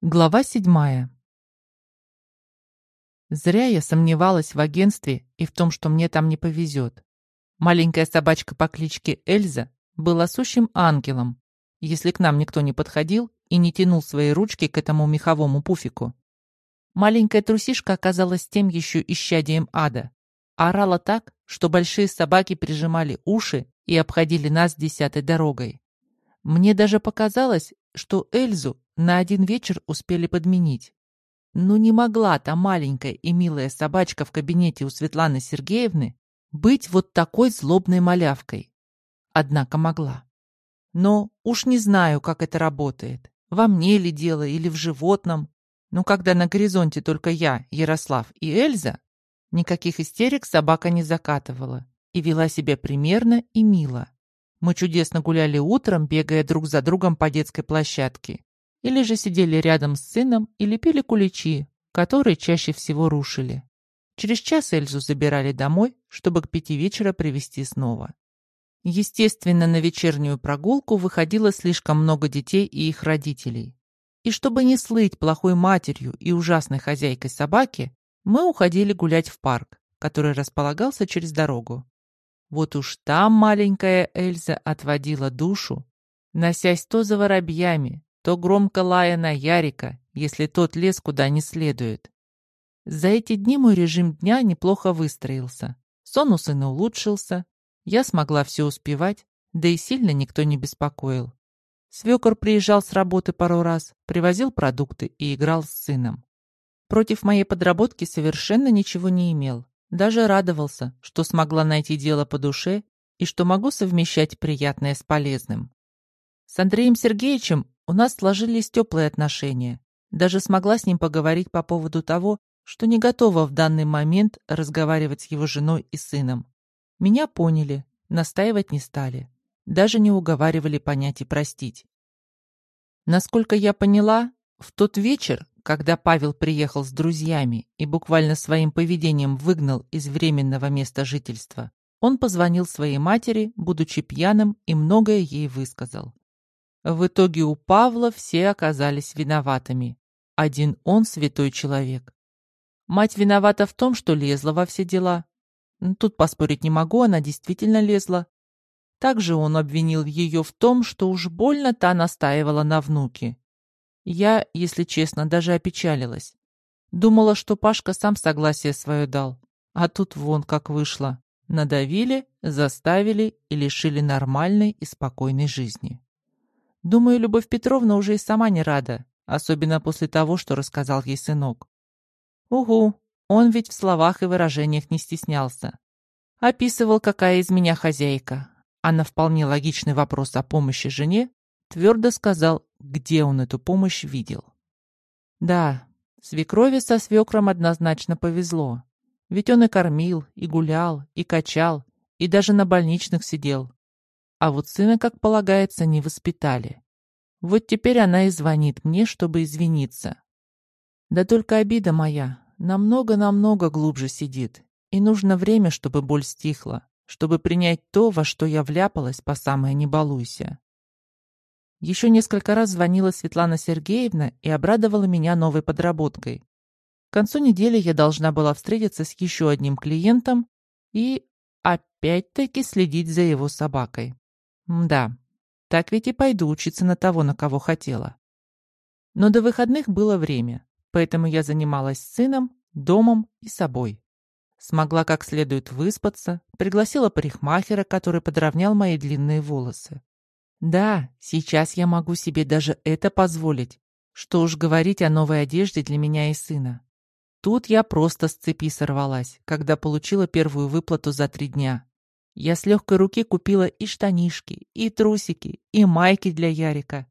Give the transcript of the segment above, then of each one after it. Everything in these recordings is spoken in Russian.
Глава седьмая. Зря я сомневалась в агентстве и в том, что мне там не повезет. Маленькая собачка по кличке Эльза была сущим ангелом, если к нам никто не подходил и не тянул свои ручки к этому меховому пуфику. Маленькая трусишка оказалась тем еще исчадием ада. Орала так, что большие собаки прижимали уши и обходили нас десятой дорогой. Мне даже показалось, что Эльзу на один вечер успели подменить. Ну не могла та маленькая и милая собачка в кабинете у Светланы Сергеевны быть вот такой злобной малявкой. Однако могла. Но уж не знаю, как это работает. Во мне ли дело или в животном. Но когда на горизонте только я, Ярослав и Эльза, никаких истерик собака не закатывала и вела себя примерно и мило. Мы чудесно гуляли утром, бегая друг за другом по детской площадке или же сидели рядом с сыном и лепили куличи, которые чаще всего рушили. Через час Эльзу забирали домой, чтобы к пяти вечера привезти снова. Естественно, на вечернюю прогулку выходило слишком много детей и их родителей. И чтобы не слыть плохой матерью и ужасной хозяйкой собаки, мы уходили гулять в парк, который располагался через дорогу. Вот уж там маленькая Эльза отводила душу, носясь то за воробьями, то громко лая на Ярика, если тот лез куда не следует. За эти дни мой режим дня неплохо выстроился. Сон у сына улучшился, я смогла все успевать, да и сильно никто не беспокоил. Свекор приезжал с работы пару раз, привозил продукты и играл с сыном. Против моей подработки совершенно ничего не имел. Даже радовался, что смогла найти дело по душе и что могу совмещать приятное с полезным. С Андреем Сергеевичем у нас сложились теплые отношения. Даже смогла с ним поговорить по поводу того, что не готова в данный момент разговаривать с его женой и сыном. Меня поняли, настаивать не стали. Даже не уговаривали понять и простить. Насколько я поняла, в тот вечер, когда Павел приехал с друзьями и буквально своим поведением выгнал из временного места жительства, он позвонил своей матери, будучи пьяным, и многое ей высказал. В итоге у Павла все оказались виноватыми. Один он святой человек. Мать виновата в том, что лезла во все дела. Тут поспорить не могу, она действительно лезла. Также он обвинил ее в том, что уж больно та настаивала на внуке. Я, если честно, даже опечалилась. Думала, что Пашка сам согласие свое дал. А тут вон как вышло. Надавили, заставили и лишили нормальной и спокойной жизни. Думаю, Любовь Петровна уже и сама не рада, особенно после того, что рассказал ей сынок. Угу, он ведь в словах и выражениях не стеснялся. Описывал, какая из меня хозяйка, а на вполне логичный вопрос о помощи жене твердо сказал, где он эту помощь видел. Да, свекрови со свекром однозначно повезло. Ведь он и кормил, и гулял, и качал, и даже на больничных сидел. А вот сына, как полагается, не воспитали. Вот теперь она и звонит мне, чтобы извиниться. Да только обида моя намного-намного глубже сидит, и нужно время, чтобы боль стихла, чтобы принять то, во что я вляпалась по самое не балуйся. Еще несколько раз звонила Светлана Сергеевна и обрадовала меня новой подработкой. К концу недели я должна была встретиться с еще одним клиентом и опять-таки следить за его собакой. Да, так ведь и пойду учиться на того, на кого хотела. Но до выходных было время, поэтому я занималась сыном, домом и собой. Смогла как следует выспаться, пригласила парикмахера, который подровнял мои длинные волосы. Да, сейчас я могу себе даже это позволить. Что уж говорить о новой одежде для меня и сына. Тут я просто с цепи сорвалась, когда получила первую выплату за три дня. Я с легкой руки купила и штанишки, и трусики, и майки для Ярика.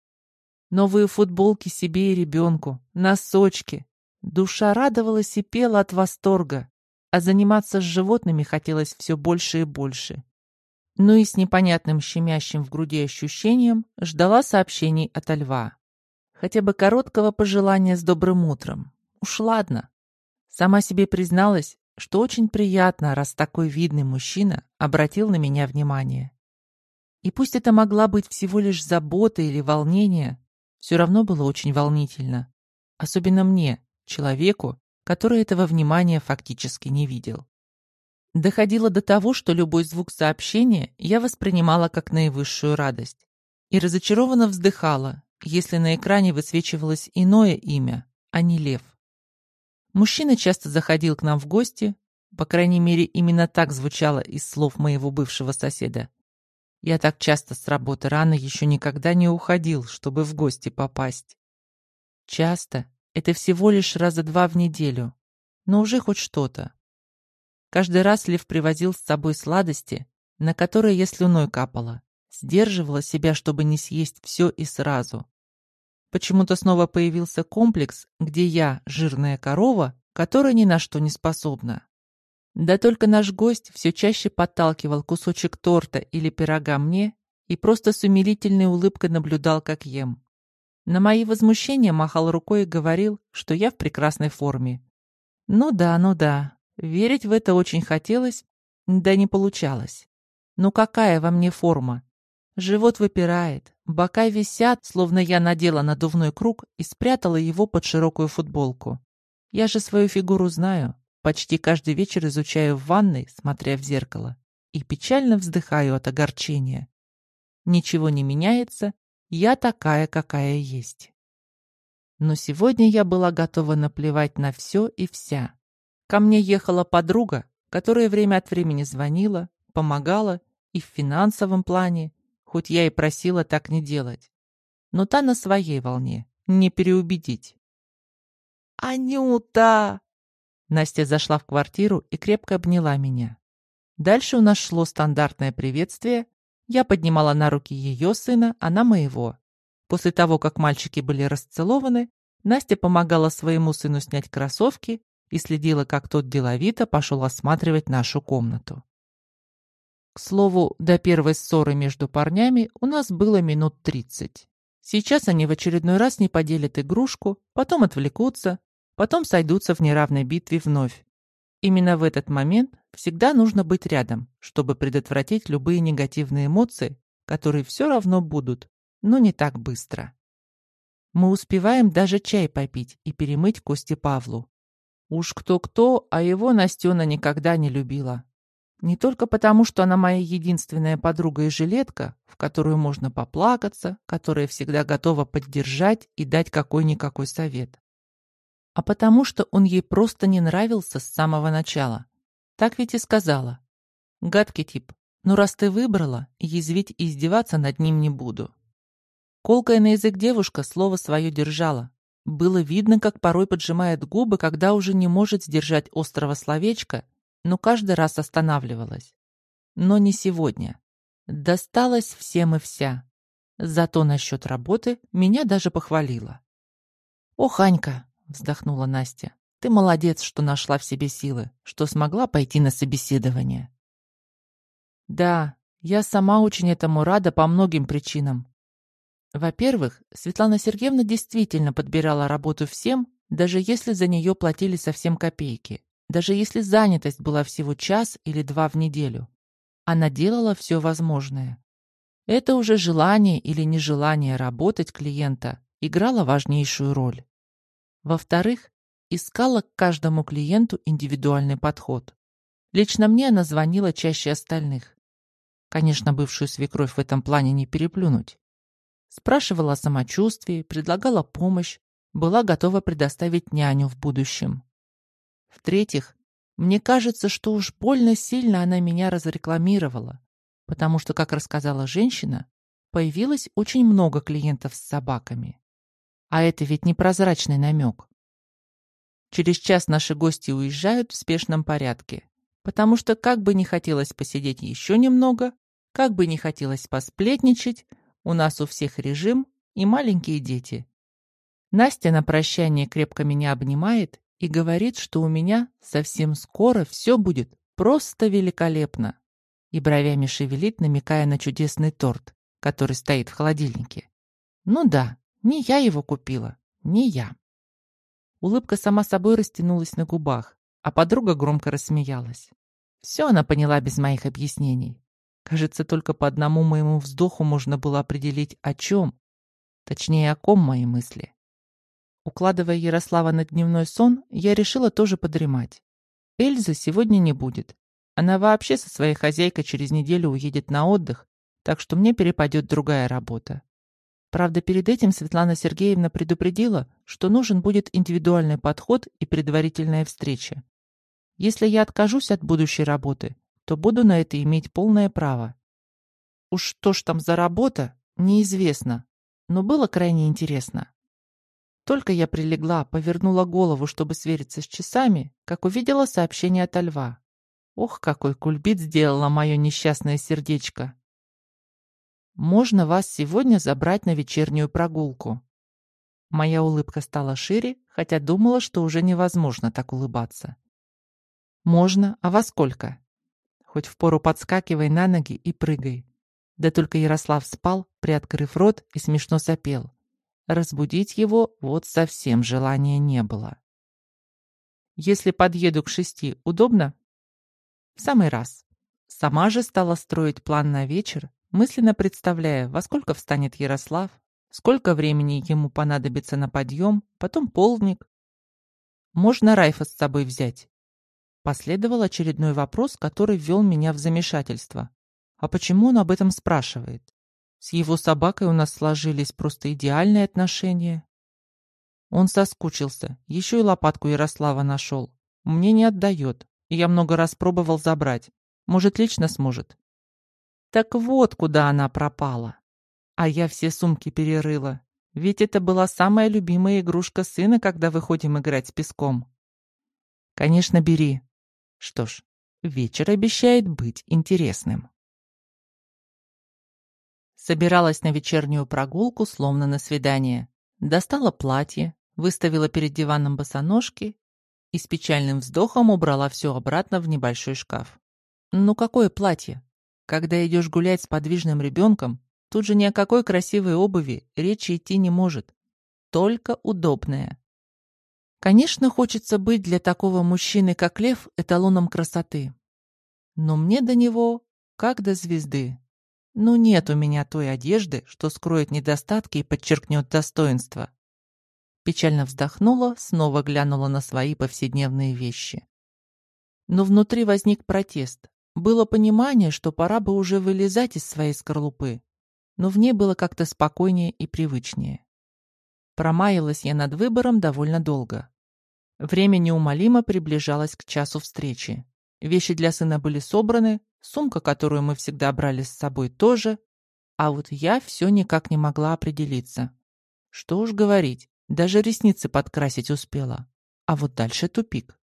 Новые футболки себе и ребенку, носочки. Душа радовалась и пела от восторга, а заниматься с животными хотелось все больше и больше. Ну и с непонятным щемящим в груди ощущением ждала сообщений от льва. Хотя бы короткого пожелания с добрым утром. Уж ладно. Сама себе призналась, что очень приятно, раз такой видный мужчина обратил на меня внимание. И пусть это могла быть всего лишь забота или волнение, все равно было очень волнительно. Особенно мне, человеку, который этого внимания фактически не видел. Доходило до того, что любой звук сообщения я воспринимала как наивысшую радость. И разочарованно вздыхала, если на экране высвечивалось иное имя, а не Лев. Мужчина часто заходил к нам в гости, по крайней мере, именно так звучало из слов моего бывшего соседа. Я так часто с работы рано еще никогда не уходил, чтобы в гости попасть. Часто — это всего лишь раза два в неделю, но уже хоть что-то. Каждый раз Лев привозил с собой сладости, на которые я слюной капала, сдерживала себя, чтобы не съесть все и сразу. Почему-то снова появился комплекс, где я, жирная корова, которая ни на что не способна. Да только наш гость все чаще подталкивал кусочек торта или пирога мне и просто с умилительной улыбкой наблюдал, как ем. На мои возмущения махал рукой и говорил, что я в прекрасной форме. Ну да, ну да, верить в это очень хотелось, да не получалось. Ну какая во мне форма? Живот выпирает, бока висят, словно я надела надувной круг и спрятала его под широкую футболку. Я же свою фигуру знаю, Почти каждый вечер изучаю в ванной, смотря в зеркало, и печально вздыхаю от огорчения. Ничего не меняется, я такая, какая есть. Но сегодня я была готова наплевать на все и вся. Ко мне ехала подруга, которая время от времени звонила, помогала и в финансовом плане, хоть я и просила так не делать. Но та на своей волне, не переубедить. «Анюта!» Настя зашла в квартиру и крепко обняла меня. Дальше у нас шло стандартное приветствие. Я поднимала на руки ее сына, она моего. После того, как мальчики были расцелованы, Настя помогала своему сыну снять кроссовки и следила, как тот деловито пошел осматривать нашу комнату. К слову, до первой ссоры между парнями у нас было минут тридцать. Сейчас они в очередной раз не поделят игрушку, потом отвлекутся, потом сойдутся в неравной битве вновь. Именно в этот момент всегда нужно быть рядом, чтобы предотвратить любые негативные эмоции, которые все равно будут, но не так быстро. Мы успеваем даже чай попить и перемыть кости Павлу. Уж кто-кто, а его Настена никогда не любила. Не только потому, что она моя единственная подруга и жилетка, в которую можно поплакаться, которая всегда готова поддержать и дать какой-никакой совет а потому что он ей просто не нравился с самого начала. Так ведь и сказала. Гадкий тип, ну раз ты выбрала, язвить и издеваться над ним не буду. Колкая на язык девушка слово свое держала. Было видно, как порой поджимает губы, когда уже не может сдержать острого словечка, но каждый раз останавливалась. Но не сегодня. Досталось всем и вся. Зато насчет работы меня даже похвалила. «О, Ханька, вздохнула Настя. Ты молодец, что нашла в себе силы, что смогла пойти на собеседование. Да, я сама очень этому рада по многим причинам. Во-первых, Светлана Сергеевна действительно подбирала работу всем, даже если за нее платили совсем копейки, даже если занятость была всего час или два в неделю. Она делала все возможное. Это уже желание или нежелание работать клиента играло важнейшую роль. Во-вторых, искала к каждому клиенту индивидуальный подход. Лично мне она звонила чаще остальных. Конечно, бывшую свекровь в этом плане не переплюнуть. Спрашивала о самочувствии, предлагала помощь, была готова предоставить няню в будущем. В-третьих, мне кажется, что уж больно сильно она меня разрекламировала, потому что, как рассказала женщина, появилось очень много клиентов с собаками. А это ведь непрозрачный намек. Через час наши гости уезжают в спешном порядке, потому что как бы не хотелось посидеть еще немного, как бы не хотелось посплетничать, у нас у всех режим и маленькие дети. Настя на прощание крепко меня обнимает и говорит, что у меня совсем скоро все будет просто великолепно. И бровями шевелит, намекая на чудесный торт, который стоит в холодильнике. Ну да, не я его купила, не я. Улыбка сама собой растянулась на губах, а подруга громко рассмеялась. Все она поняла без моих объяснений. Кажется, только по одному моему вздоху можно было определить, о чем, точнее, о ком мои мысли. Укладывая Ярослава на дневной сон, я решила тоже подремать. Эльзы сегодня не будет. Она вообще со своей хозяйкой через неделю уедет на отдых, так что мне перепадет другая работа. Правда, перед этим Светлана Сергеевна предупредила, что нужен будет индивидуальный подход и предварительная встреча. Если я откажусь от будущей работы, то буду на это иметь полное право. Уж что ж там за работа, неизвестно, но было крайне интересно. Только я прилегла, повернула голову, чтобы свериться с часами, как увидела сообщение от льва. Ох, какой кульбит сделала мое несчастное сердечко. Можно вас сегодня забрать на вечернюю прогулку. Моя улыбка стала шире, хотя думала, что уже невозможно так улыбаться. Можно, а во сколько? Хоть впору подскакивай на ноги и прыгай. Да только Ярослав спал, приоткрыв рот и смешно сопел. Разбудить его вот совсем желания не было. Если подъеду к шести, удобно? В самый раз. Сама же стала строить план на вечер, мысленно представляя, во сколько встанет Ярослав, сколько времени ему понадобится на подъем, потом полдник. Можно Райфа с собой взять? Последовал очередной вопрос, который ввел меня в замешательство. А почему он об этом спрашивает? С его собакой у нас сложились просто идеальные отношения. Он соскучился, еще и лопатку Ярослава нашел. Мне не отдает, и я много раз пробовал забрать. Может, лично сможет. Так вот, куда она пропала. А я все сумки перерыла. Ведь это была самая любимая игрушка сына, когда выходим играть с песком. Конечно, бери. Что ж, вечер обещает быть интересным. Собиралась на вечернюю прогулку, словно на свидание. Достала платье, выставила перед диваном босоножки и с печальным вздохом убрала все обратно в небольшой шкаф. Ну какое платье? Когда идешь гулять с подвижным ребенком, тут же ни о какой красивой обуви речи идти не может. Только удобная. Конечно, хочется быть для такого мужчины, как Лев, эталоном красоты. Но мне до него, как до звезды. Ну нет у меня той одежды, что скроет недостатки и подчеркнет достоинство. Печально вздохнула, снова глянула на свои повседневные вещи. Но внутри возник протест. Было понимание, что пора бы уже вылезать из своей скорлупы, но в ней было как-то спокойнее и привычнее. Промаялась я над выбором довольно долго. Время неумолимо приближалось к часу встречи. Вещи для сына были собраны, Сумка, которую мы всегда брали с собой, тоже. А вот я все никак не могла определиться. Что уж говорить, даже ресницы подкрасить успела. А вот дальше тупик.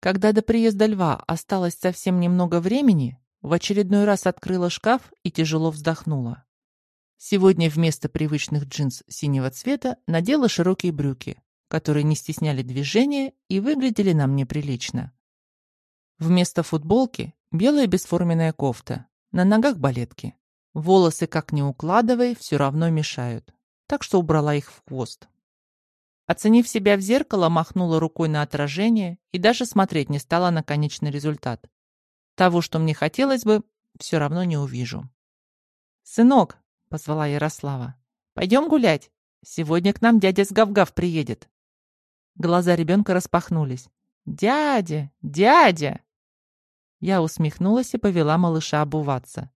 Когда до приезда льва осталось совсем немного времени, в очередной раз открыла шкаф и тяжело вздохнула. Сегодня вместо привычных джинс синего цвета надела широкие брюки, которые не стесняли движения и выглядели нам неприлично. Вместо футболки Белая бесформенная кофта, на ногах балетки. Волосы, как ни укладывай, все равно мешают. Так что убрала их в хвост. Оценив себя в зеркало, махнула рукой на отражение и даже смотреть не стала на конечный результат. Того, что мне хотелось бы, все равно не увижу. «Сынок», — позвала Ярослава, — «пойдем гулять. Сегодня к нам дядя с Гав-Гав приедет». Глаза ребенка распахнулись. «Дядя! Дядя!» Я усмехнулась и повела малыша обуваться.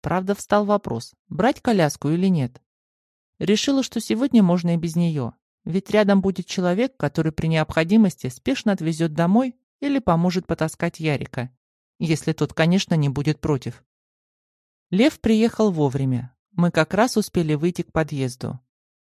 Правда, встал вопрос, брать коляску или нет. Решила, что сегодня можно и без нее, ведь рядом будет человек, который при необходимости спешно отвезет домой или поможет потаскать Ярика, если тот, конечно, не будет против. Лев приехал вовремя. Мы как раз успели выйти к подъезду.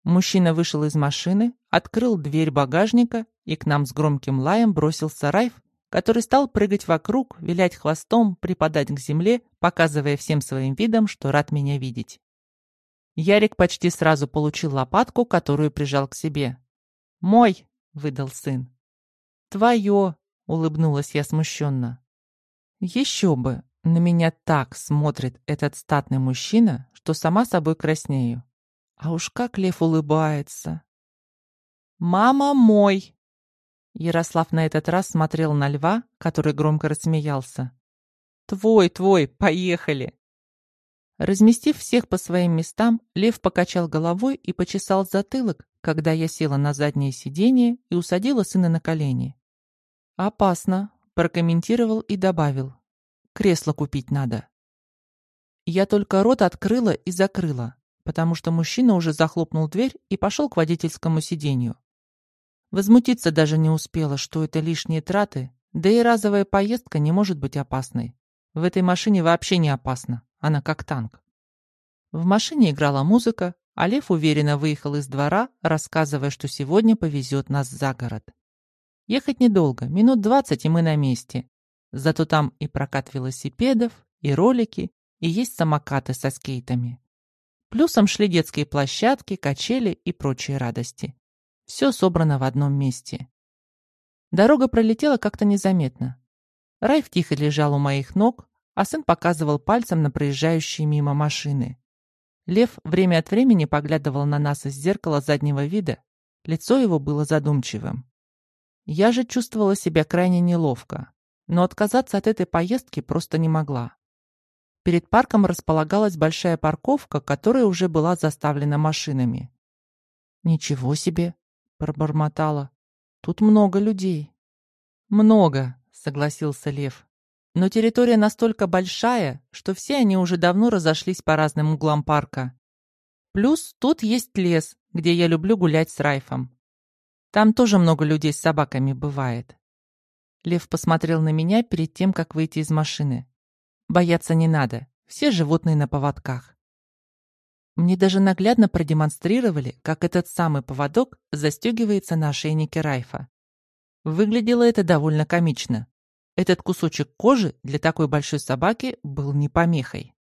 Мужчина вышел из машины, открыл дверь багажника и к нам с громким лаем бросился Райф, который стал прыгать вокруг, вилять хвостом, припадать к земле, показывая всем своим видом, что рад меня видеть. Ярик почти сразу получил лопатку, которую прижал к себе. «Мой!» — выдал сын. «Твое!» — улыбнулась я смущенно. «Еще бы! На меня так смотрит этот статный мужчина, что сама собой краснею. А уж как лев улыбается!» «Мама мой!» Ярослав на этот раз смотрел на льва, который громко рассмеялся. «Твой, твой, поехали!» Разместив всех по своим местам, Лев покачал головой и почесал затылок, когда я села на заднее сиденье и усадила сына на колени. «Опасно», — прокомментировал и добавил. «Кресло купить надо». Я только рот открыла и закрыла, потому что мужчина уже захлопнул дверь и пошел к водительскому сиденью. Возмутиться даже не успела, что это лишние траты, да и разовая поездка не может быть опасной. В этой машине вообще не опасно, она как танк. В машине играла музыка, а Лев уверенно выехал из двора, рассказывая, что сегодня повезет нас за город. Ехать недолго, минут двадцать, и мы на месте. Зато там и прокат велосипедов, и ролики, и есть самокаты со скейтами. Плюсом шли детские площадки, качели и прочие радости. Все собрано в одном месте. Дорога пролетела как-то незаметно. Райф тихо лежал у моих ног, а сын показывал пальцем на проезжающие мимо машины. Лев время от времени поглядывал на нас из зеркала заднего вида. Лицо его было задумчивым. Я же чувствовала себя крайне неловко, но отказаться от этой поездки просто не могла. Перед парком располагалась большая парковка, которая уже была заставлена машинами. «Ничего себе!» Пробормотала. Тут много людей. Много, согласился Лев. Но территория настолько большая, что все они уже давно разошлись по разным углам парка. Плюс тут есть лес, где я люблю гулять с Райфом. Там тоже много людей с собаками бывает. Лев посмотрел на меня перед тем, как выйти из машины. Бояться не надо, все животные на поводках. Мне даже наглядно продемонстрировали, как этот самый поводок застегивается на ошейнике Райфа. Выглядело это довольно комично. Этот кусочек кожи для такой большой собаки был не помехой.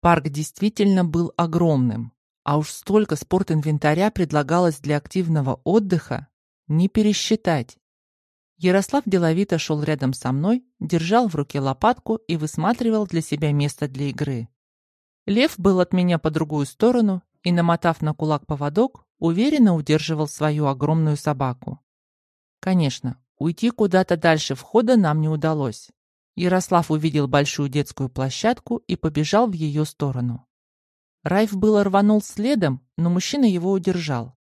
Парк действительно был огромным, а уж столько спортинвентаря предлагалось для активного отдыха, не пересчитать. Ярослав деловито шел рядом со мной, держал в руке лопатку и высматривал для себя место для игры. Лев был от меня по другую сторону и, намотав на кулак поводок, уверенно удерживал свою огромную собаку. Конечно, уйти куда-то дальше входа нам не удалось. Ярослав увидел большую детскую площадку и побежал в ее сторону. Райф было рванул следом, но мужчина его удержал.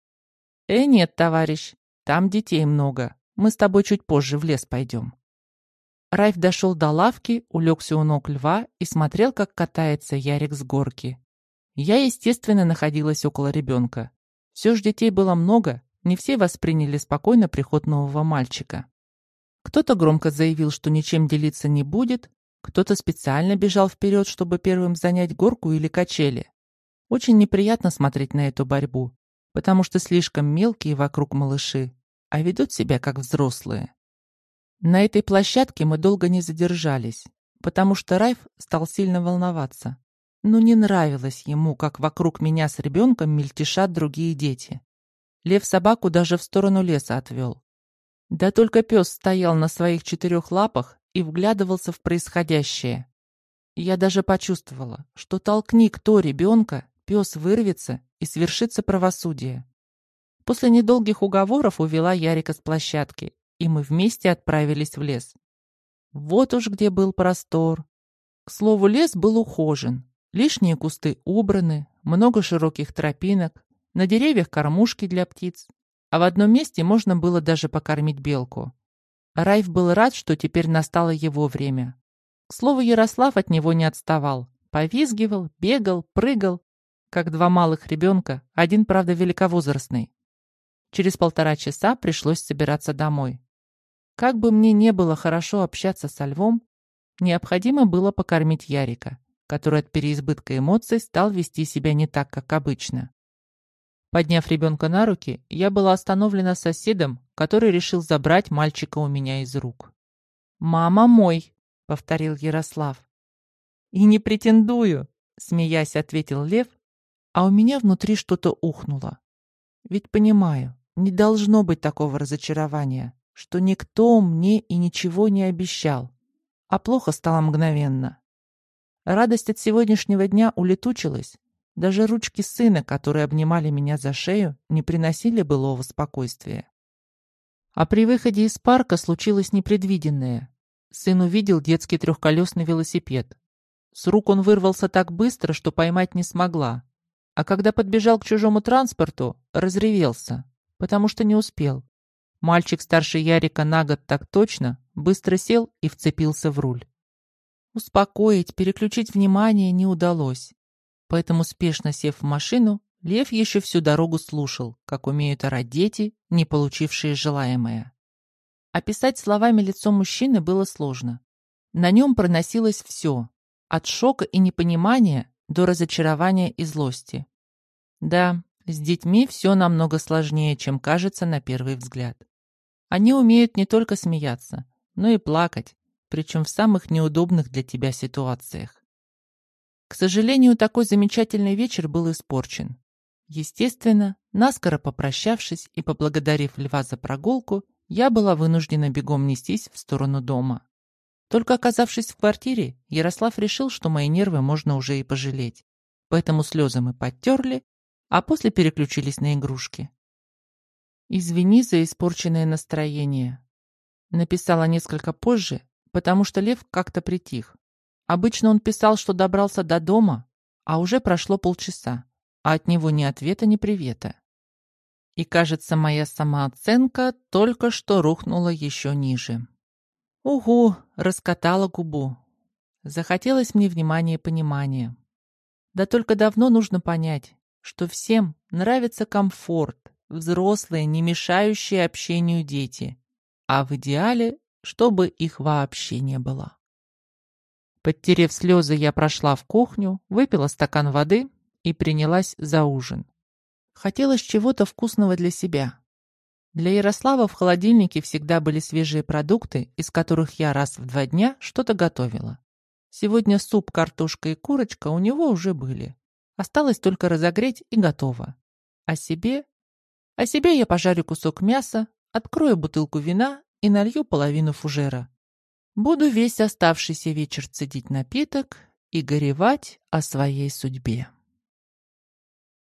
«Э, нет, товарищ, там детей много. Мы с тобой чуть позже в лес пойдем». Райф дошел до лавки, улегся у ног льва и смотрел, как катается Ярик с горки. Я, естественно, находилась около ребенка. Все ж детей было много, не все восприняли спокойно приход нового мальчика. Кто-то громко заявил, что ничем делиться не будет, кто-то специально бежал вперед, чтобы первым занять горку или качели. Очень неприятно смотреть на эту борьбу, потому что слишком мелкие вокруг малыши, а ведут себя как взрослые. На этой площадке мы долго не задержались, потому что Райф стал сильно волноваться. Но не нравилось ему, как вокруг меня с ребенком мельтешат другие дети. Лев собаку даже в сторону леса отвел. Да только пес стоял на своих четырех лапах и вглядывался в происходящее. Я даже почувствовала, что толкни кто ребенка, пес вырвется и свершится правосудие. После недолгих уговоров увела Ярика с площадки и мы вместе отправились в лес. Вот уж где был простор. К слову, лес был ухожен. Лишние кусты убраны, много широких тропинок, на деревьях кормушки для птиц, а в одном месте можно было даже покормить белку. Райф был рад, что теперь настало его время. К слову, Ярослав от него не отставал. Повизгивал, бегал, прыгал, как два малых ребенка, один, правда, великовозрастный. Через полтора часа пришлось собираться домой. Как бы мне не было хорошо общаться со львом, необходимо было покормить Ярика, который от переизбытка эмоций стал вести себя не так, как обычно. Подняв ребенка на руки, я была остановлена соседом, который решил забрать мальчика у меня из рук. «Мама мой!» — повторил Ярослав. «И не претендую!» — смеясь ответил Лев, а у меня внутри что-то ухнуло. Ведь понимаю, не должно быть такого разочарования что никто мне и ничего не обещал, а плохо стало мгновенно. Радость от сегодняшнего дня улетучилась. Даже ручки сына, которые обнимали меня за шею, не приносили былого спокойствия. А при выходе из парка случилось непредвиденное. Сын увидел детский трехколесный велосипед. С рук он вырвался так быстро, что поймать не смогла. А когда подбежал к чужому транспорту, разревелся, потому что не успел. Мальчик старше Ярика на год так точно, быстро сел и вцепился в руль. Успокоить, переключить внимание не удалось. Поэтому, спешно сев в машину, Лев еще всю дорогу слушал, как умеют орать дети, не получившие желаемое. Описать словами лицо мужчины было сложно. На нем проносилось все, от шока и непонимания до разочарования и злости. Да, с детьми все намного сложнее, чем кажется на первый взгляд. Они умеют не только смеяться, но и плакать, причем в самых неудобных для тебя ситуациях. К сожалению, такой замечательный вечер был испорчен. Естественно, наскоро попрощавшись и поблагодарив Льва за прогулку, я была вынуждена бегом нестись в сторону дома. Только оказавшись в квартире, Ярослав решил, что мои нервы можно уже и пожалеть. Поэтому слезы мы подтерли, а после переключились на игрушки. «Извини за испорченное настроение», — написала несколько позже, потому что Лев как-то притих. Обычно он писал, что добрался до дома, а уже прошло полчаса, а от него ни ответа, ни привета. И, кажется, моя самооценка только что рухнула еще ниже. Угу, раскатала губу. Захотелось мне внимания и понимания. Да только давно нужно понять, что всем нравится комфорт, взрослые, не мешающие общению дети, а в идеале чтобы их вообще не было. Подтерев слезы, я прошла в кухню, выпила стакан воды и принялась за ужин. Хотелось чего-то вкусного для себя. Для Ярослава в холодильнике всегда были свежие продукты, из которых я раз в два дня что-то готовила. Сегодня суп, картошка и курочка у него уже были. Осталось только разогреть и готово. А себе? А себе я пожарю кусок мяса, открою бутылку вина и налью половину фужера. Буду весь оставшийся вечер цедить напиток и горевать о своей судьбе.